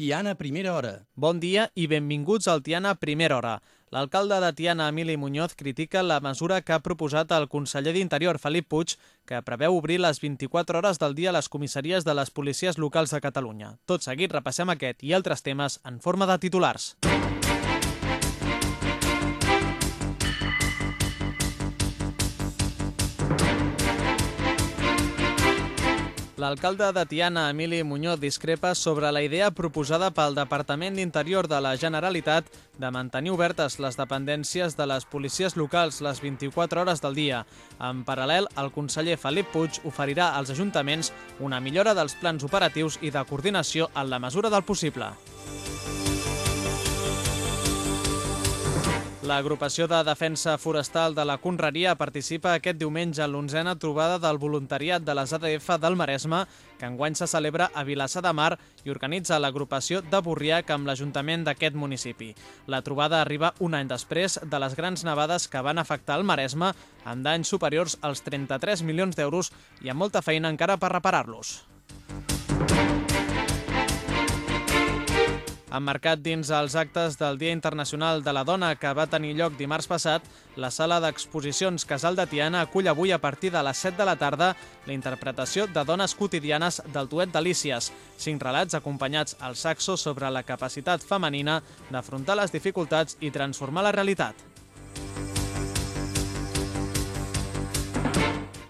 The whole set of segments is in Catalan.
Tiana Primera Hora. Bon dia i benvinguts al Tiana Primera Hora. L'alcalde de Tiana, Emili Muñoz, critica la mesura que ha proposat el conseller d'Interior, Felip Puig, que preveu obrir les 24 hores del dia a les comissaries de les policies locals de Catalunya. Tot seguit repassem aquest i altres temes en forma de titulars. L'alcalde de Tiana, Emili Muñoz, discrepa sobre la idea proposada pel Departament d'Interior de la Generalitat de mantenir obertes les dependències de les policies locals les 24 hores del dia. En paral·lel, el conseller Felip Puig oferirà als ajuntaments una millora dels plans operatius i de coordinació en la mesura del possible. L'agrupació de defensa forestal de la Conreria participa aquest diumenge en l'onzena trobada del voluntariat de les ADF del Maresme, que enguany se celebra a Vilassa de Mar i organitza l'agrupació de Borriac amb l'Ajuntament d'aquest municipi. La trobada arriba un any després de les grans nevades que van afectar el Maresme amb danys superiors als 33 milions d'euros i amb molta feina encara per reparar-los. Emmarcat dins els actes del Dia Internacional de la Dona que va tenir lloc dimarts passat, la sala d'exposicions Casal de Tiana acull avui a partir de les 7 de la tarda la interpretació de dones quotidianes del duet d'Alícies, cinc relats acompanyats al saxo sobre la capacitat femenina d'afrontar les dificultats i transformar la realitat.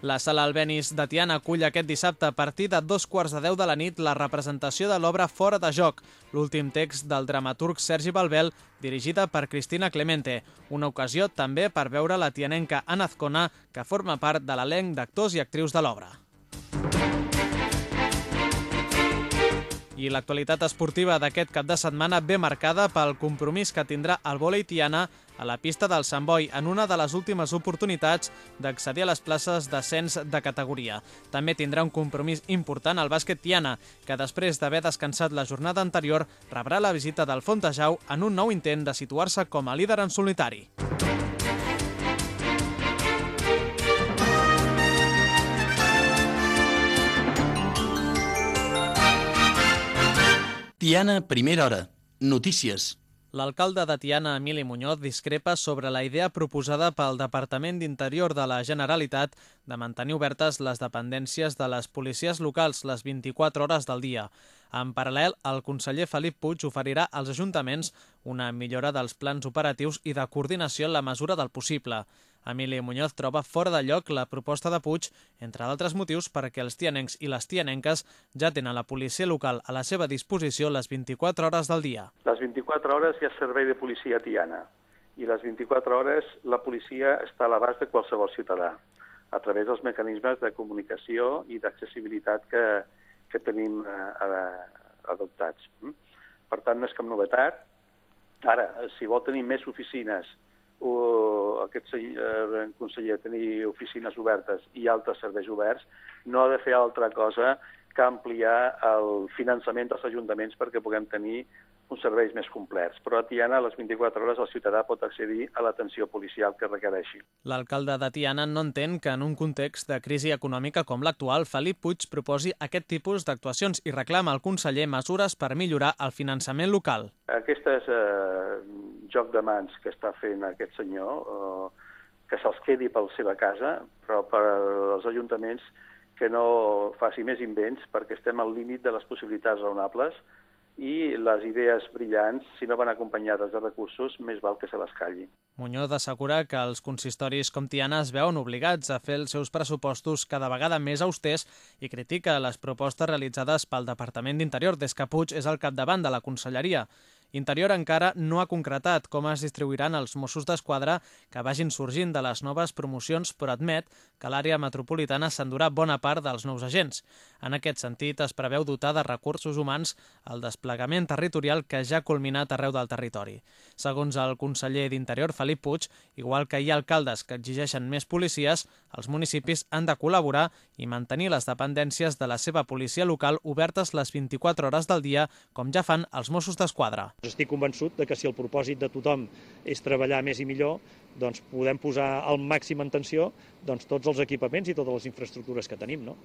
La Sala Albenis de Tiana acull aquest dissabte a partir de dos quarts de deu de la nit la representació de l'obra Fora de joc, l'últim text del dramaturg Sergi Balbel, dirigida per Cristina Clemente. Una ocasió també per veure la tianenca Ana Azcona, que forma part de l'elenc d'actors i actrius de l'obra. I l'actualitat esportiva d'aquest cap de setmana ve marcada pel compromís que tindrà el vòlei Tiana a la pista del Sant Boi en una de les últimes oportunitats d'accedir a les places d'ascens de categoria. També tindrà un compromís important al bàsquet Tiana, que després d'haver descansat la jornada anterior rebrà la visita del Fontejau en un nou intent de situar-se com a líder en solitari. Tiana Primera Hora. Notícies. L'alcalde de Tiana, Emili Muñoz, discrepa sobre la idea proposada pel Departament d'Interior de la Generalitat de mantenir obertes les dependències de les policies locals les 24 hores del dia. En paral·lel, el conseller Felip Puig oferirà als ajuntaments una millora dels plans operatius i de coordinació en la mesura del possible. Emili Muñoz troba fora de lloc la proposta de Puig, entre d'altres motius perquè els tianencs i les tianenques ja tenen la policia local a la seva disposició les 24 hores del dia. Les 24 hores hi ha servei de policia tiana i les 24 hores la policia està a l'abast de qualsevol ciutadà a través dels mecanismes de comunicació i d'accessibilitat que, que tenim eh, adoptats. Mm? Per tant, no és cap novetat. Ara, si vol tenir més oficines o aquest eh, conseller tenir oficines obertes i altres serveis oberts, no ha de fer altra cosa que ampliar el finançament dels ajuntaments perquè puguem tenir uns serveis més complets. Però a Tiana, a les 24 hores, el ciutadà pot accedir a l'atenció policial que requereixi. L'alcalde de Tiana no entén que en un context de crisi econòmica com l'actual, Felip Puig proposi aquest tipus d'actuacions i reclama al conseller mesures per millorar el finançament local. Aquest és eh, joc de mans que està fent aquest senyor, eh, que se'ls quedi per la seva casa, però per als ajuntaments que no faci més invents perquè estem al límit de les possibilitats raonables i les idees brillants, si no van acompanyades de recursos, més val que se les calli. Muñoz assegura que els consistoris com Tiana es veuen obligats a fer els seus pressupostos cada vegada més austers i critica les propostes realitzades pel Departament d'Interior des que Puig és al capdavant de la conselleria. Interior encara no ha concretat com es distribuiran els Mossos d'Esquadra que vagin sorgint de les noves promocions, però admet que l'àrea metropolitana s'endurà bona part dels nous agents. En aquest sentit, es preveu dotar de recursos humans el desplegament territorial que ja ha culminat arreu del territori. Segons el conseller d'Interior, Felip Puig, igual que hi ha alcaldes que exigeixen més policies, els municipis han de col·laborar i mantenir les dependències de la seva policia local obertes les 24 hores del dia, com ja fan els Mossos d'Esquadra. Estic convençut de que si el propòsit de tothom és treballar més i millor, doncs podem posar al màxim en tensió doncs, tots els equipaments i totes les infraestructures que tenim. No?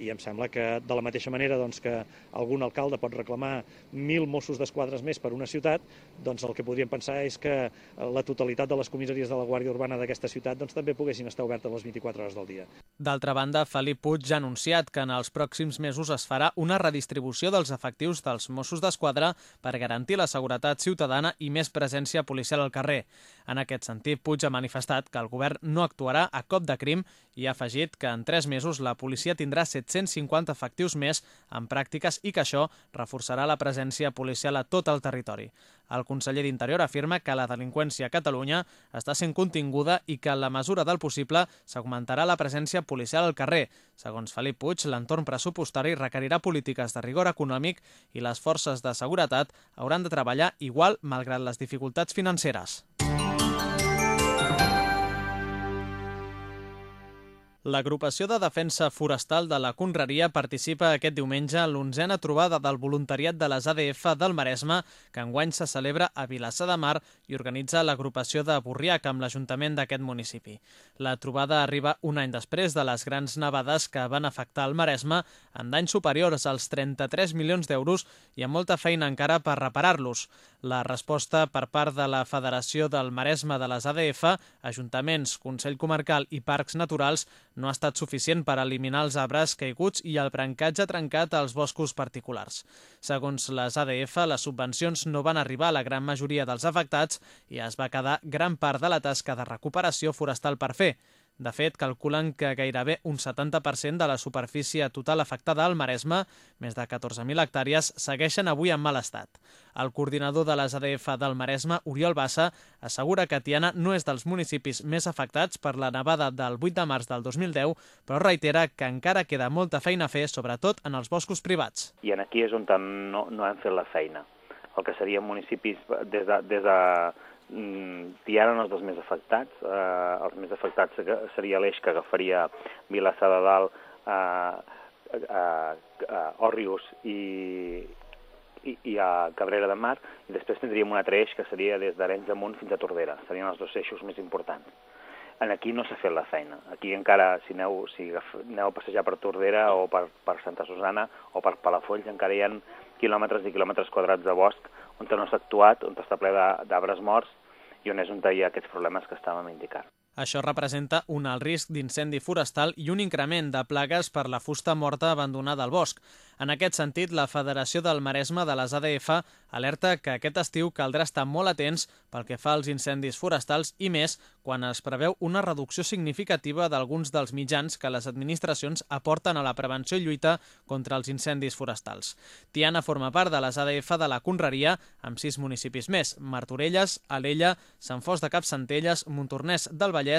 I em sembla que de la mateixa manera doncs, que algun alcalde pot reclamar mil Mossos d'Esquadres més per una ciutat, doncs el que podríem pensar és que la totalitat de les comissaries de la Guàrdia Urbana d'aquesta ciutat doncs, també poguessin estar obertes les 24 hores del dia. D'altra banda, Felip Puig ja ha anunciat que en els pròxims mesos es farà una redistribució dels efectius dels Mossos d'Esquadra per garantir la seguretat ciutadana i més presència policial al carrer. En aquest sentit, Puig ha manifestat que el govern no actuarà a cop de crim i ha afegit que en tres mesos la policia tindrà 750 efectius més en pràctiques i que això reforçarà la presència policial a tot el territori. El conseller d'Interior afirma que la delinqüència a Catalunya està sent continguda i que en la mesura del possible s'augmentarà la presència policial al carrer. Segons Felip Puig, l'entorn pressupostari requerirà polítiques de rigor econòmic i les forces de seguretat hauran de treballar igual malgrat les dificultats financeres. L'agrupació de defensa forestal de la Conreria participa aquest diumenge en l'onzena trobada del voluntariat de les ADF del Maresme, que enguany se celebra a Vilassar de Mar i organitza l'agrupació de Borriac amb l'Ajuntament d'aquest municipi. La trobada arriba un any després de les grans nevades que van afectar el Maresme en danys superiors als 33 milions d'euros i amb molta feina encara per reparar-los. La resposta per part de la Federació del Maresme de les ADF, Ajuntaments, Consell Comarcal i Parcs Naturals no ha estat suficient per eliminar els arbres caiguts i el brancatge trencat als boscos particulars. Segons les ADF, les subvencions no van arribar a la gran majoria dels afectats i es va quedar gran part de la tasca de recuperació forestal per fer. De fet, calculen que gairebé un 70% de la superfície total afectada al Maresme, més de 14.000 hectàrees, segueixen avui en mal estat. El coordinador de les ADF del Maresme, Oriol Bassa, assegura que Tiana no és dels municipis més afectats per la nevada del 8 de març del 2010, però reitera que encara queda molta feina a fer, sobretot en els boscos privats. I en aquí és on no, no hem fet la feina. El que serien municipis des de, des de Tiana no és dels més afectats. Eh, els més afectats seria l'eix que agafaria Vilassar de Dalt, eh, eh, eh, Òrrius i, i, i a Cabrera de Mar, i després tindríem un altre eix que seria des d'Arenys de Munt fins a Tordera. Serien els dos eixos més importants. En aquí no s'ha fet la feina. Aquí encara, si aneu, si aneu a passejar per Tordera o per, per Santa Susana o per Palafolls, encara hi ha quilòmetres i quilòmetres quadrats de bosc on no s'ha actuat, on està ple d'arbres morts i on és on hi ha aquests problemes que estàvem indicant. Això representa un alt risc d'incendi forestal i un increment de plagues per la fusta morta abandonada al bosc. En aquest sentit, la Federació del Maresme de les ADF alerta que aquest estiu caldrà estar molt atents pel que fa als incendis forestals i més quan es preveu una reducció significativa d'alguns dels mitjans que les administracions aporten a la prevenció i lluita contra els incendis forestals. Tiana forma part de les ADF de la Conreria, amb sis municipis més, Martorelles, Alella, Sant Fos de Capcentelles, Montornès del Vallès,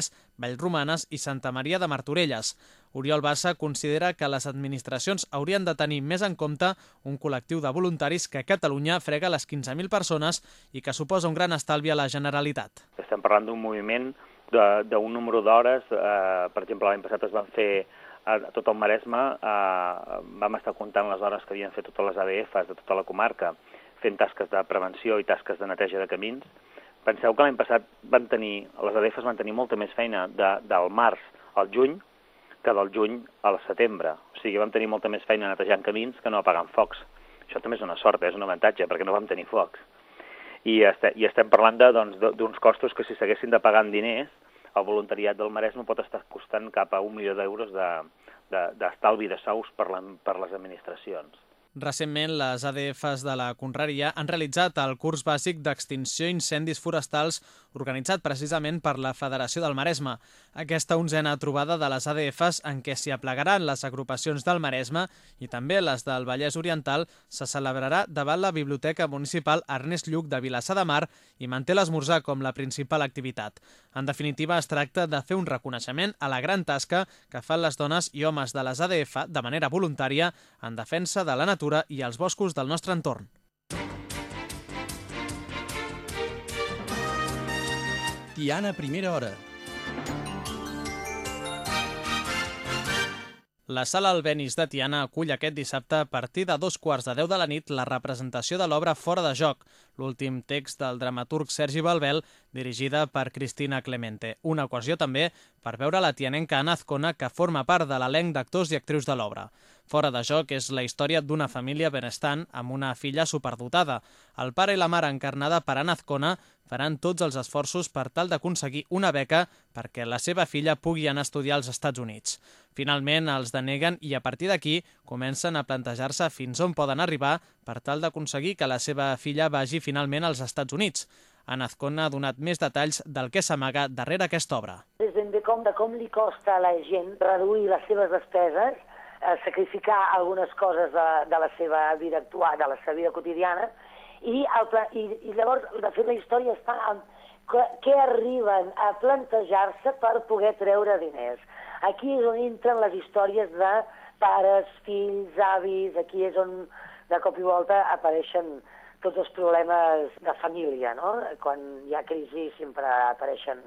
Vallromanes i Santa Maria de Martorelles. Oriol Bassa considera que les administracions haurien de tenir més en compte un col·lectiu de voluntaris que a Catalunya frega les 15.000 persones i que suposa un gran estalvi a la Generalitat. Estem parlant d'un moviment d'un número d'hores, eh, per exemple l'any passat es van fer a, tot el Maresme, eh, vam estar comptant les hores que havien fet totes les ADFs de tota la comarca, fent tasques de prevenció i tasques de neteja de camins. Penseu que l'any passat van tenir, les ADFs van tenir molta més feina de, del març al juny que del juny al setembre. O sigui, vam tenir molta més feina netejant camins que no apagant focs. Això també és una sort, eh? és un avantatge, perquè no vam tenir focs. I, este, i estem parlant d'uns doncs, costos que si s'haguessin de pagar en diners, el voluntariat del Maresme pot estar costant cap a un milió d'euros d'estalvi de, de, de sous per, la, per les administracions. Recentment, les ADFs de la Conreria han realitzat el curs bàsic d'extinció incendis forestals organitzat precisament per la Federació del Maresme. Aquesta onzena trobada de les ADFs en què s'hi aplegaran les agrupacions del Maresme i també les del Vallès Oriental se celebrarà davant la Biblioteca Municipal Ernest Lluc de Vilassar de Mar i manté l'esmorzar com la principal activitat. En definitiva, es tracta de fer un reconeixement a la gran tasca que fan les dones i homes de les ADF de manera voluntària en defensa de la natura natura i els boscos del nostre entorn. Tiana, primera hora. La sala Albenis de Tiana acull aquest dissabte a partir de dos quarts de deu de la nit la representació de l'obra Fora de joc, l'últim text del dramaturg Sergi Balbel, dirigida per Cristina Clemente. Una ocasió també per veure la tianenca Ana Azcona, que forma part de l'elenc d'actors i actrius de l'obra. Fora de joc és la història d'una família benestant amb una filla superdotada. El pare i la mare encarnada per Ana Azcona faran tots els esforços per tal d'aconseguir una beca perquè la seva filla pugui anar a estudiar als Estats Units. Finalment els deneguen i a partir d'aquí comencen a plantejar-se fins on poden arribar per tal d'aconseguir que la seva filla vagi finalment als Estats Units. Ana Azcona ha donat més detalls del que s'amaga darrere aquesta obra. És ben bé com, de com li costa a la gent reduir les seves despeses, eh, sacrificar algunes coses de, de la seva vida actual, de la seva vida quotidiana, i, el, i, i llavors, de fet, la història està en què arriben a plantejar-se per poder treure diners. Aquí és on entren les històries de pares, fills, avis, aquí és on de cop i volta apareixen tots els problemes de família, no? Quan hi ha crisi sempre apareixen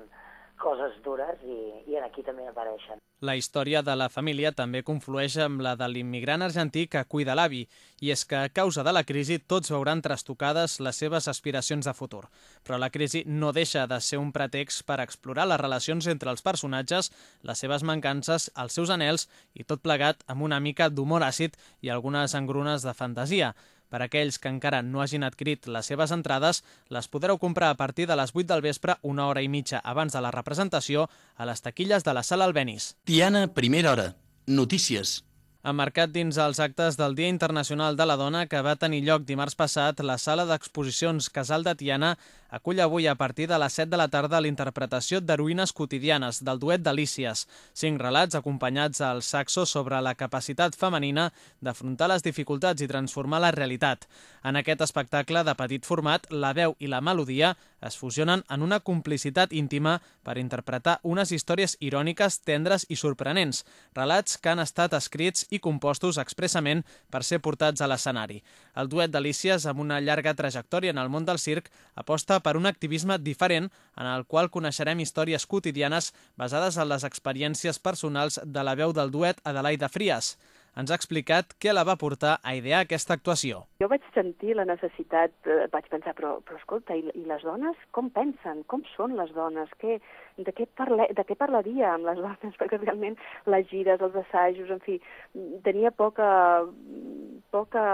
coses dures i, i aquí també apareixen. La història de la família també conflueix amb la de l'immigrant argentí que cuida l'avi, i és que a causa de la crisi tots veuran trastocades les seves aspiracions de futur. Però la crisi no deixa de ser un pretext per explorar les relacions entre els personatges, les seves mancances, els seus anels i tot plegat amb una mica d'humor àcid i algunes engrunes de fantasia. Per aquells que encara no hagin adquirit les seves entrades, les podreu comprar a partir de les 8 del vespre, una hora i mitja abans de la representació, a les taquilles de la sala Albenis. Tiana, primera hora. Notícies. Emmarcat dins els actes del Dia Internacional de la Dona que va tenir lloc dimarts passat, la sala d'exposicions Casal de Tiana acull avui a partir de les 7 de la tarda l'interpretació d'heroïnes quotidianes del duet d'Alícies, cinc relats acompanyats al saxo sobre la capacitat femenina d'afrontar les dificultats i transformar la realitat. En aquest espectacle de petit format, la veu i la melodia es fusionen en una complicitat íntima per interpretar unes històries iròniques, tendres i sorprenents, relats que han estat escrits i compostos expressament per ser portats a l'escenari. El duet d'Alícies, amb una llarga trajectòria en el món del circ, aposta per un activisme diferent en el qual coneixerem històries quotidianes basades en les experiències personals de la veu del duet Adelaida Frias ens ha explicat què la va portar a idear aquesta actuació. Jo vaig sentir la necessitat, eh, vaig pensar, però, però escolta, i, i les dones com pensen? Com són les dones? Què, de, què parle, de què parlaria amb les dones? Perquè realment les gires, els assajos, en fi, tenia poca, poca,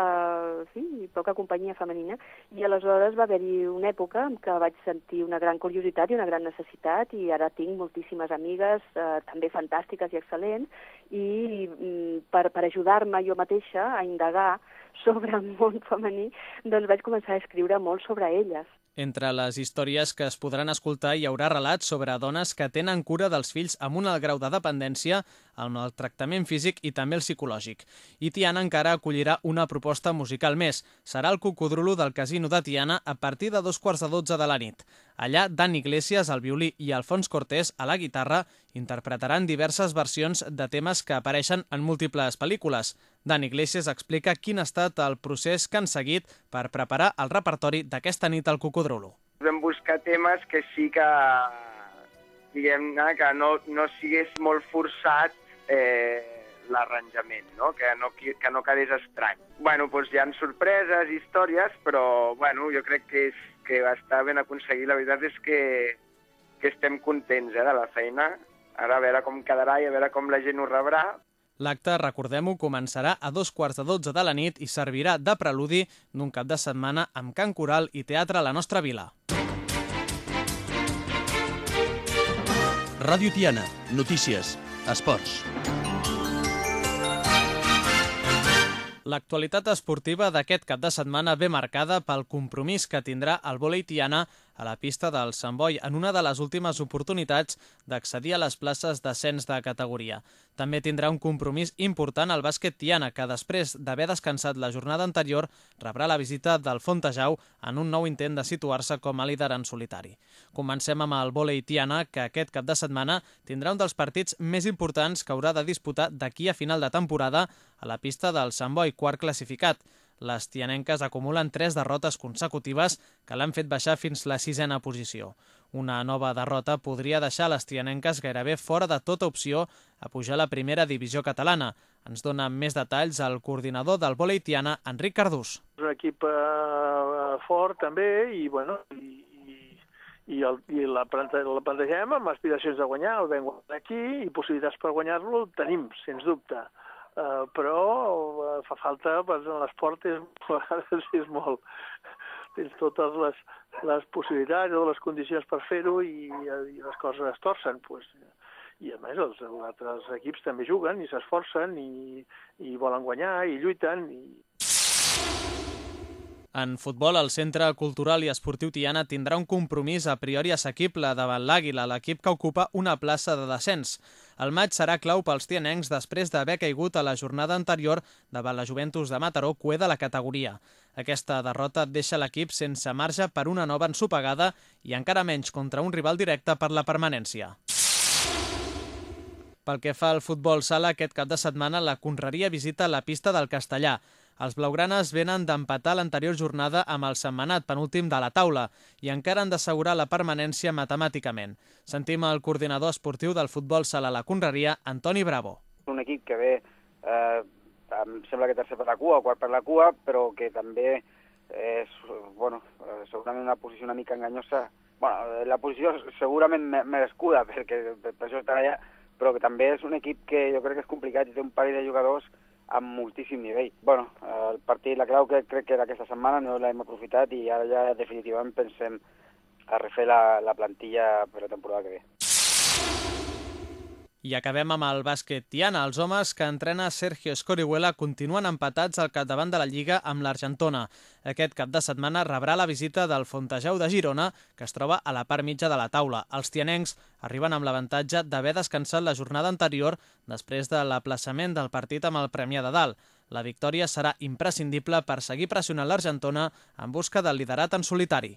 sí, poca companyia femenina i aleshores va haver-hi una època en què vaig sentir una gran curiositat i una gran necessitat i ara tinc moltíssimes amigues, eh, també fantàstiques i excel·lents, i mm, per, per ajudar-me jo mateixa a indagar sobre el món femení, doncs vaig començar a escriure molt sobre elles. Entre les històries que es podran escoltar hi haurà relats sobre dones que tenen cura dels fills amb un alt grau de dependència, el maltractament físic i també el psicològic. I Tiana encara acollirà una proposta musical més. Serà el cocodrulo del Casino de Tiana a partir de dos quarts de dotze de la nit. Allà, Dan Iglesias al violí i Alfons Cortés a la guitarra interpretaran diverses versions de temes que apareixen en múltiples pel·lícules. Dan Iglesias explica quin ha estat el procés que han seguit per preparar el repertori d'aquesta nit al Cocodrolo. Vam buscar temes que sí que, diguem-ne, que no, no sigués molt forçat eh, l'arranjament, no? Que, no, que no quedés estrany. Bueno, doncs hi ha sorpreses, històries, però bueno, jo crec que, és, que va estar ben aconseguit. La veritat és que, que estem contents eh, de la feina. Ara a veure com quedarà i a veure com la gent ho rebrà, L'acte, recordem-ho, començarà a dos quarts de dotze de la nit i servirà de preludi d'un cap de setmana amb cant coral i teatre a la nostra vila. Ràdio Tiana, notícies, esports. L'actualitat esportiva d'aquest cap de setmana ve marcada pel compromís que tindrà el vòlei Tiana a la pista del Sant Boi en una de les últimes oportunitats d'accedir a les places d'ascens de categoria. També tindrà un compromís important al bàsquet Tiana, que després d'haver descansat la jornada anterior rebrà la visita del Fontejau en un nou intent de situar-se com a líder en solitari. Comencem amb el vòlei Tiana, que aquest cap de setmana tindrà un dels partits més importants que haurà de disputar d'aquí a final de temporada a la pista del Sant Boi, quart classificat les tianenques acumulen tres derrotes consecutives que l'han fet baixar fins la sisena posició. Una nova derrota podria deixar les tianenques gairebé fora de tota opció a pujar a la primera divisió catalana. Ens dona més detalls el coordinador del vòlei Tiana, Enric Cardús. És un equip eh, fort també i, bueno, i, i, el, i la, la plantegem amb aspiracions de guanyar, el guanyar aquí i possibilitats per guanyar-lo tenim, sens dubte. Uh, però uh, fa falta, pues, en l'esport és, és molt... Tens totes les, les possibilitats, totes les condicions per fer-ho i, i les coses es torcen. Pues, i a més els altres equips també juguen i s'esforcen i, i volen guanyar i lluiten i, en futbol, el Centre Cultural i Esportiu Tiana tindrà un compromís a priori assequible davant l'Àguila, l'equip que ocupa una plaça de descens. El maig serà clau pels tianencs després d'haver caigut a la jornada anterior davant la Juventus de Mataró, cue de la categoria. Aquesta derrota deixa l'equip sense marge per una nova ensopegada i encara menys contra un rival directe per la permanència. Pel que fa al futbol sala, aquest cap de setmana la Conreria visita la pista del Castellà. Els blaugranes venen d'empatar l'anterior jornada amb el setmanat penúltim de la taula i encara han d'assegurar la permanència matemàticament. Sentim el coordinador esportiu del futbol sala la Conreria, Antoni Bravo. Un equip que ve, eh, em sembla que tercer per la cua o quart per la cua, però que també és, bueno, eh, segurament una posició una mica enganyosa. Bueno, la posició segurament merescuda, perquè per això estarà allà, però que també és un equip que jo crec que és complicat i té un parell de jugadors amb moltíssim nivell. bueno, el partit, la clau que crec que era aquesta setmana no l'hem aprofitat i ara ja definitivament pensem a refer la, la plantilla per la temporada que ve. I acabem amb el bàsquet Tiana. Els homes que entrena Sergio Escorihuela continuen empatats al capdavant de la Lliga amb l'Argentona. Aquest cap de setmana rebrà la visita del Fontejau de Girona, que es troba a la part mitja de la taula. Els tianencs arriben amb l'avantatge d'haver descansat la jornada anterior després de l'aplaçament del partit amb el Premià de Dalt. La victòria serà imprescindible per seguir pressionant l'Argentona en busca del liderat en solitari.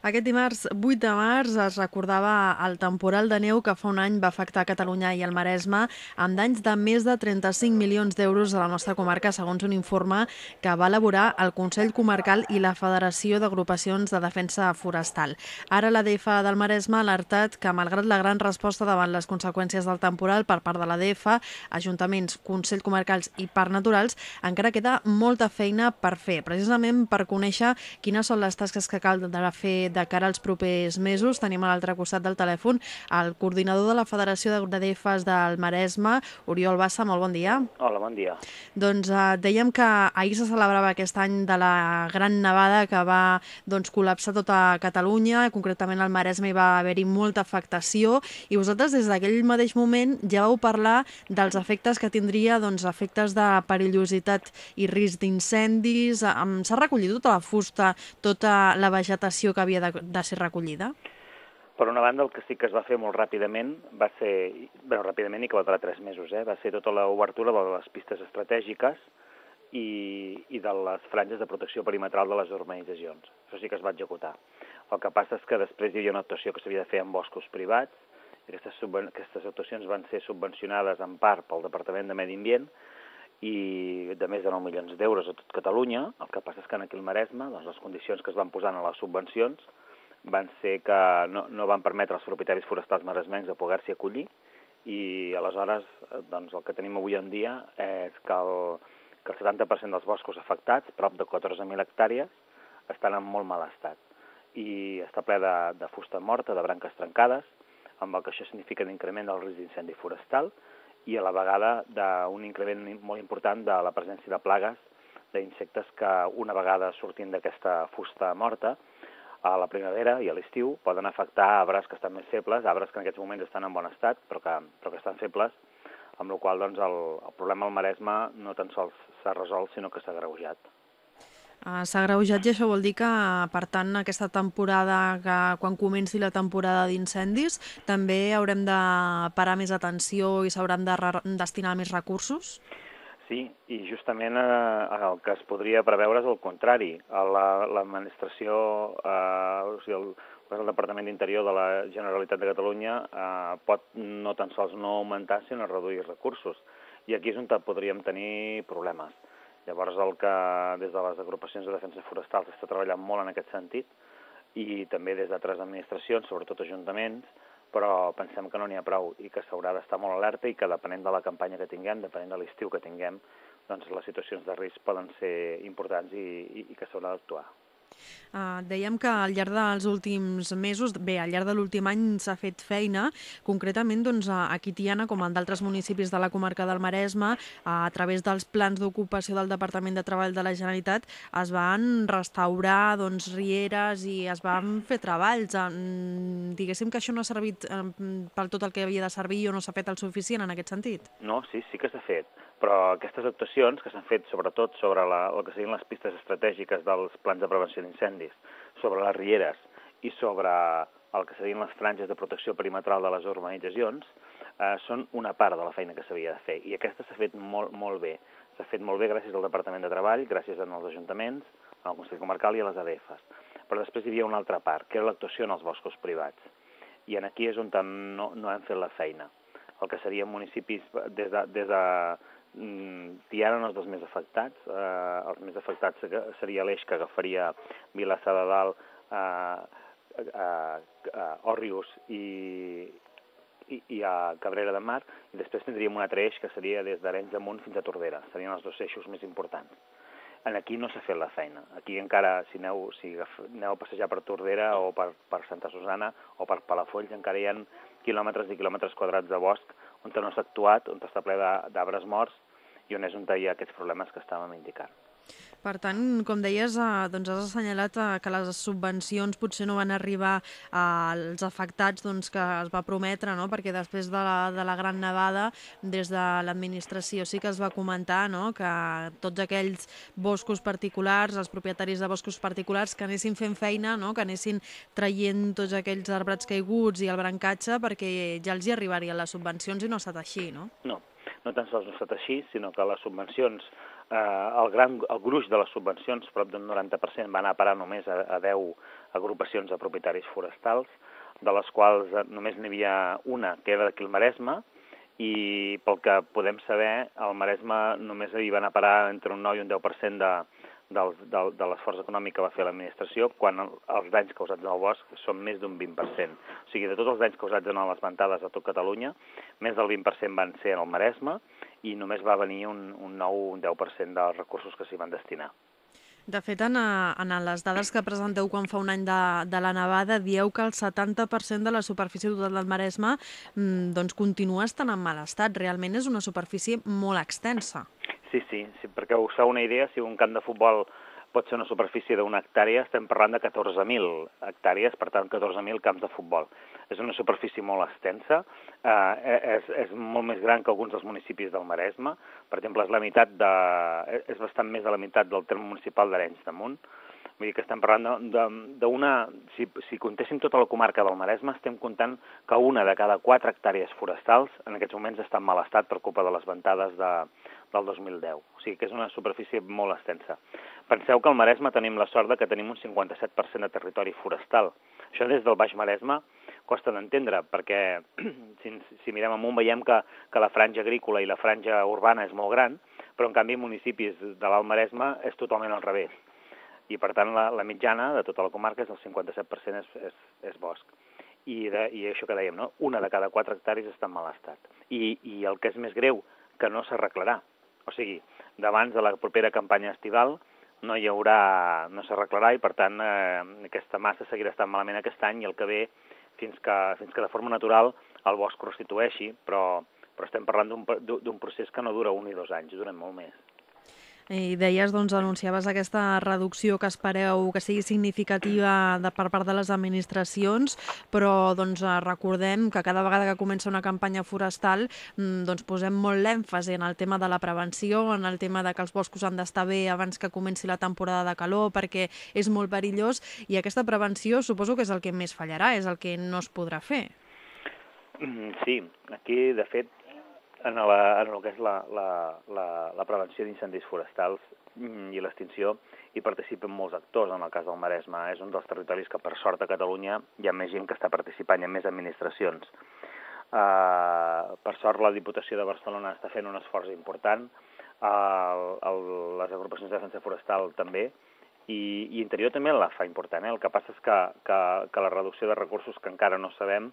Aquest dimarts 8 de març es recordava el temporal de neu que fa un any va afectar Catalunya i el Maresme amb danys de més de 35 milions d'euros a la nostra comarca, segons un informe que va elaborar el Consell Comarcal i la Federació d'Agrupacions de Defensa Forestal. Ara l'ADF del Maresme ha alertat que, malgrat la gran resposta davant les conseqüències del temporal per part de l'ADF, Ajuntaments, Consell Comarcals i Parc Naturals, encara queda molta feina per fer, precisament per conèixer quines són les tasques que cal de fer de cara als propers mesos. Tenim a l'altre costat del telèfon el coordinador de la Federació d'Agradefes del Maresme, Oriol Bassa, molt bon dia. Hola, bon dia. Doncs eh, dèiem que ahir se celebrava aquest any de la gran nevada que va doncs, col·lapsar tota Catalunya, concretament al Maresme hi va haver-hi molta afectació i vosaltres des d'aquell mateix moment ja vau parlar dels efectes que tindria, doncs, efectes de perillositat i risc d'incendis. S'ha recollit tota la fusta, tota la vegetació que havia de, de ser recollida? Per una banda, el que sí que es va fer molt ràpidament va ser, bueno, ràpidament i que va durar tres mesos, eh? va ser tota l'obertura de les pistes estratègiques i, i de les franges de protecció perimetral de les urbanitzacions. Això sí que es va executar. El que passa és que després hi havia una actuació que s'havia de fer en boscos privats, i aquestes, aquestes actuacions van ser subvencionades en part pel Departament de Medi Ambient, i de més de 9 milions d'euros a tot Catalunya. El que passa és que en aquí Maresme doncs, les condicions que es van posar en les subvencions van ser que no, no van permetre als propietaris forestals maresmencs de poder-s'hi acollir. I aleshores doncs, el que tenim avui en dia és que el, que el 70% dels boscos afectats, prop de 14.000 hectàrees, estan en molt mal estat. I està ple de, de fusta morta, de branques trencades, amb el que això significa l'increment del risc d'incendi forestal i a la vegada d'un increment molt important de la presència de plagues d'insectes que una vegada sortint d'aquesta fusta morta a la primavera i a l'estiu poden afectar arbres que estan més febles, arbres que en aquests moments estan en bon estat però que, però que estan febles, amb la qual doncs, el, el problema al Maresme no tan sols s'ha resolt sinó que s'ha greujat. Uh, S'ha greujat i això vol dir que, per tant, aquesta temporada, que quan comenci la temporada d'incendis, també haurem de parar més atenció i s'hauran de destinar més recursos? Sí, i justament eh, el que es podria preveure és el contrari. L'administració, eh, o sigui, el, el Departament d'Interior de la Generalitat de Catalunya eh, pot no tan sols no augmentar, sinó reduir recursos. I aquí és on podríem tenir problemes. Llavors, el que des de les agrupacions de defensa forestal s'està treballant molt en aquest sentit i també des d'altres administracions, sobretot ajuntaments, però pensem que no n'hi ha prou i que s'haurà d'estar molt alerta i que depenent de la campanya que tinguem, depenent de l'estiu que tinguem, doncs les situacions de risc poden ser importants i, i, i que s'haurà d'actuar. Uh, dèiem que al llarg dels últims mesos, bé, al llarg de l'últim any s'ha fet feina, concretament doncs, aquí Tiana, com en d'altres municipis de la comarca del Maresme, a través dels plans d'ocupació del Departament de Treball de la Generalitat, es van restaurar doncs, rieres i es van fer treballs. Diguéssim que això no ha servit uh, pel tot el que havia de servir o no s'ha fet el suficient en aquest sentit? No, sí, sí que s'ha fet però aquestes actuacions, que s'han fet sobretot sobre la, el que serien les pistes estratègiques dels plans de prevenció d'incendis, sobre les rieres i sobre el que serien les franges de protecció perimetral de les urbanitzacions, eh, són una part de la feina que s'havia de fer. I aquesta s'ha fet molt, molt bé. S'ha fet molt bé gràcies al Departament de Treball, gràcies als ajuntaments, al Consell Comarcal i a les ADFs. Però després hi havia una altra part, que era l'actuació en els boscos privats. I en aquí és on no, no hem fet la feina. El que serien municipis des de, des de Mm, Tiana no és dels més afectats. Eh, els més afectats seria l'eix que agafaria Vilassar de Dalt, eh, eh, eh, Òrrius i, i, i a Cabrera de Mar, i després tindríem un altre eix que seria des d'Arenys de Munt fins a Tordera. Serien els dos eixos més importants. En aquí no s'ha fet la feina. Aquí encara, si aneu, si aneu a passejar per Tordera o per, per Santa Susana o per Palafolls, encara hi ha quilòmetres i quilòmetres quadrats de bosc on no s'ha actuat, on està ple d'arbres morts i on és on hi ha aquests problemes que estàvem indicant. Per tant, com deies, eh, doncs has assenyalat eh, que les subvencions potser no van arribar als afectats doncs, que es va prometre, no? perquè després de la, de la gran nevada, des de l'administració sí que es va comentar no? que tots aquells boscos particulars, els propietaris de boscos particulars, que anessin fent feina, no? que anessin traient tots aquells arbrats caiguts i el brancatge perquè ja els hi arribarien les subvencions i no ha estat així, no? No, no tan sols no ha estat així, sinó que les subvencions eh, el, gran, el gruix de les subvencions, prop d'un 90%, va anar a parar només a, a 10 agrupacions de propietaris forestals, de les quals eh, només n'hi havia una, que era d'aquí el Maresme, i pel que podem saber, al Maresme només hi van a parar entre un 9 i un 10% de, del, del, de l'esforç econòmic que va fer l'administració quan els danys causats al bosc són més d'un 20%. O sigui, de tots els danys causats en les ventades a tot Catalunya, més del 20% van ser en el Maresme i només va venir un, un 9 un 10% dels recursos que s'hi van destinar. De fet, en, en les dades que presenteu quan fa un any de, de la nevada, dieu que el 70% de la superfície total del Maresme mm, doncs, continua estant en mal estat. Realment és una superfície molt extensa. Sí, sí, sí, perquè us fa una idea, si un camp de futbol pot ser una superfície d'una hectàrea, estem parlant de 14.000 hectàrees, per tant 14.000 camps de futbol. És una superfície molt extensa, eh, és, és molt més gran que alguns dels municipis del Maresme, per exemple, és la meitat de, és bastant més de la meitat del terme municipal d'Arenys de Munt, Vull dir que estem parlant d'una... Si, si contéssim tota la comarca del Maresme, estem comptant que una de cada quatre hectàrees forestals en aquests moments està en mal estat per culpa de les ventades de, del 2010. O sigui que és una superfície molt extensa. Penseu que al Maresme tenim la sort de que tenim un 57% de territori forestal. Això des del Baix Maresme costa d'entendre, perquè si, si mirem amunt veiem que, que la franja agrícola i la franja urbana és molt gran, però en canvi municipis de l'Alt Maresme és totalment al revés. I per tant la, la mitjana de tota la comarca és el 57% és, és, és bosc. I, de, I això que dèiem, no? una de cada quatre hectàrees està en mal estat. I, I el que és més greu, que no s'arreglarà, o sigui, d'abans de la propera campanya estival no hi haurà, no s'arreglarà i per tant eh, aquesta massa seguirà estant malament aquest any i el que ve fins que, fins que de forma natural el bosc constitueixi, però, però estem parlant d'un procés que no dura un i dos anys, dura molt més. I deies, doncs, anunciaves aquesta reducció que espereu que sigui significativa de, per part de les administracions, però doncs, recordem que cada vegada que comença una campanya forestal mm, doncs, posem molt l'èmfasi en el tema de la prevenció, en el tema de que els boscos han d'estar bé abans que comenci la temporada de calor, perquè és molt perillós, i aquesta prevenció suposo que és el que més fallarà, és el que no es podrà fer. Mm, sí, aquí, de fet, en, la, en el que és la, la, la, la prevenció d'incendis forestals mm, i l'extinció hi participen molts actors, en el cas del Maresme. És un dels territoris que, per sort, a Catalunya hi ha més gent que està participant, hi ha més administracions. Uh, per sort, la Diputació de Barcelona està fent un esforç important, uh, el, les agrupacions de defensa forestal també, i, i Interior també la fa important. Eh? El que passa és que, que, que la reducció de recursos que encara no sabem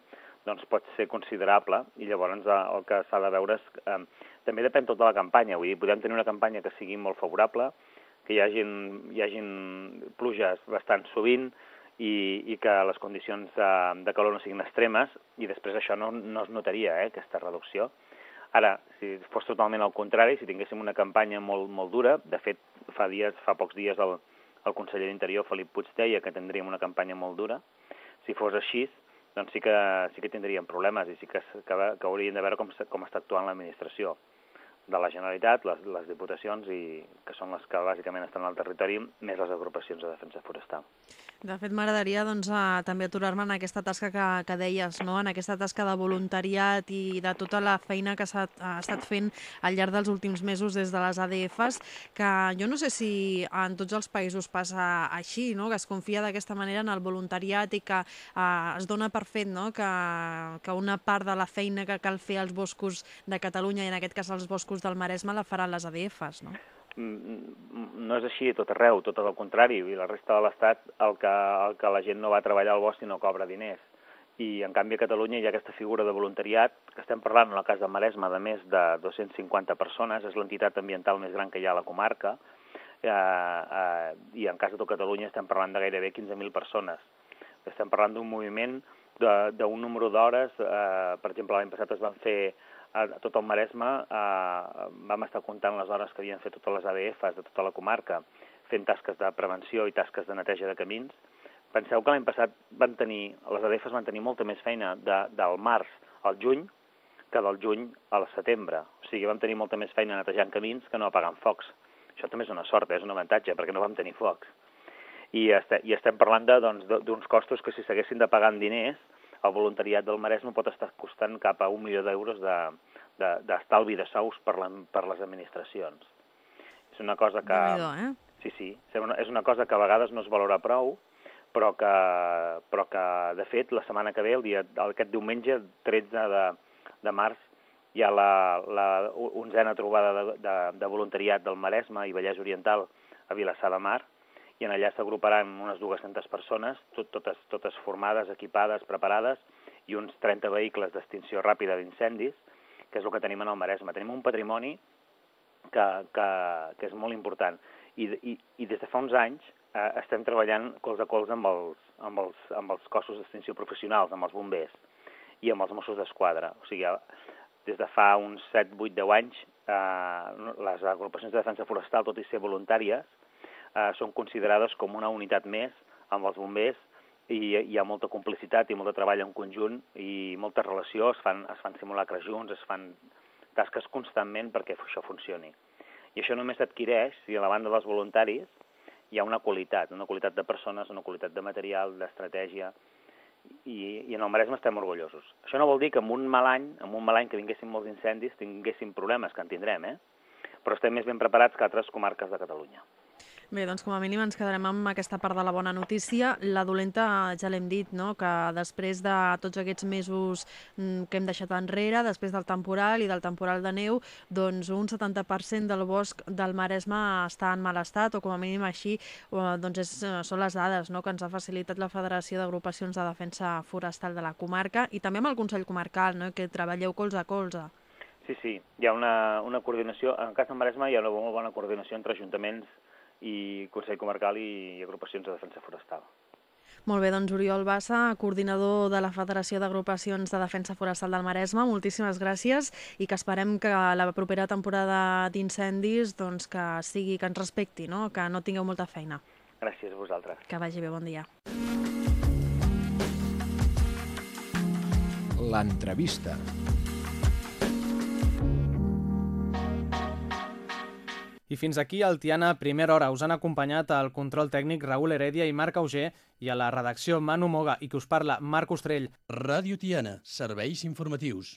doncs pot ser considerable i llavors eh, el que s'ha de veure és... Eh, també depèn tot de la campanya, vull dir, podem tenir una campanya que sigui molt favorable, que hi hagin, hi hagin pluges bastant sovint i, i que les condicions de, de calor no siguin extremes i després això no, no es notaria, eh, aquesta reducció. Ara, si fos totalment al contrari, si tinguéssim una campanya molt, molt dura, de fet, fa dies, fa pocs dies el, el conseller d'Interior, Felip Puig, deia que tindríem una campanya molt dura. Si fos així, doncs sí que, sí que tindríem problemes i sí que, que, que haurien de veure com, com està actuant l'administració de la Generalitat, les, les diputacions, i que són les que bàsicament estan al territori, més les agrupacions de defensa forestal. De fet, m'agradaria doncs, també aturar-me en aquesta tasca que, que deies, no? en aquesta tasca de voluntariat i de tota la feina que s'ha estat fent al llarg dels últims mesos des de les ADFs, que jo no sé si en tots els països passa així, no? que es confia d'aquesta manera en el voluntariat i que eh, es dona per fet no? que, que una part de la feina que cal fer als boscos de Catalunya, i en aquest cas als boscos del Maresme, la faran les ADFs, no? no és així tot arreu, tot al contrari, i la resta de l'Estat el, que, el que la gent no va treballar al bosc i no cobra diners. I en canvi a Catalunya hi ha aquesta figura de voluntariat, que estem parlant en el cas de Maresme de més de 250 persones, és l'entitat ambiental més gran que hi ha a la comarca, eh, eh, i en cas de tot Catalunya estem parlant de gairebé 15.000 persones. Estem parlant d'un moviment d'un número d'hores, eh, per exemple l'any passat es van fer a, a tot el Maresme eh, vam estar comptant les hores que havien fet totes les ADFs de tota la comarca, fent tasques de prevenció i tasques de neteja de camins. Penseu que l'any passat van tenir, les ADFs van tenir molta més feina de, del març al juny que del juny al setembre. O sigui, vam tenir molta més feina netejant camins que no apagant focs. Això també és una sort, eh? és un avantatge, perquè no vam tenir focs. I, este, i estem parlant d'uns doncs, costos que si s'haguessin de pagar en diners, el voluntariat del Maresme pot estar costant cap a un milió d'euros d'estalvi de, de, de sous per, la, per les administracions. És una cosa que... Déu eh? Sí, sí. És una cosa que a vegades no es valora prou, però que, però que de fet, la setmana que ve, el dia, aquest diumenge, 13 de, de març, hi ha la, la onzena trobada de, de, de voluntariat del Maresme i Vallès Oriental a Vilassar de Mar, i en allà s'agruparan unes 200 persones, tot, totes, totes formades, equipades, preparades, i uns 30 vehicles d'extinció ràpida d'incendis, que és el que tenim en el Maresme. Tenim un patrimoni que, que, que és molt important. I, i, i des de fa uns anys eh, estem treballant colze a colze amb els, amb els, amb els cossos d'extinció professionals, amb els bombers i amb els Mossos d'Esquadra. O sigui, des de fa uns 7, 8, 10 anys, eh, les agrupacions de defensa forestal, tot i ser voluntàries, eh, són considerades com una unitat més amb els bombers i hi ha molta complicitat i molt de treball en conjunt i molta relació, es fan, es fan simulacres junts, es fan tasques constantment perquè això funcioni. I això només s'adquireix si a la banda dels voluntaris hi ha una qualitat, una qualitat de persones, una qualitat de material, d'estratègia, i, i en el Maresme estem orgullosos. Això no vol dir que en un mal any, en un mal any que vinguessin molts incendis, tinguéssim problemes, que en tindrem, eh? però estem més ben preparats que altres comarques de Catalunya. Bé, doncs com a mínim ens quedarem amb aquesta part de la bona notícia. La dolenta ja l'hem dit, no? que després de tots aquests mesos mm, que hem deixat enrere, després del temporal i del temporal de neu, doncs un 70% del bosc del Maresme està en mal estat, o com a mínim així doncs és, eh, són les dades no? que ens ha facilitat la Federació d'Agrupacions de Defensa Forestal de la comarca i també amb el Consell Comarcal, no? que treballeu colze a colze. Sí, sí, hi ha una, una coordinació, en el cas del Maresme hi ha una bona coordinació entre ajuntaments i Consell Comarcal i, i agrupacions de defensa forestal. Molt bé, doncs Oriol Bassa, coordinador de la Federació d'Agrupacions de Defensa Forestal del Maresme, moltíssimes gràcies i que esperem que la propera temporada d'incendis doncs, que sigui que ens respecti, no? que no tingueu molta feina. Gràcies a vosaltres. Que vagi bé, bon dia. L'entrevista. I fins aquí el Tiana Primera Hora. Us han acompanyat al control tècnic Raül Heredia i Marc Auger i a la redacció Manu Moga i que us parla Marc Ostrell. Ràdio Tiana, serveis informatius.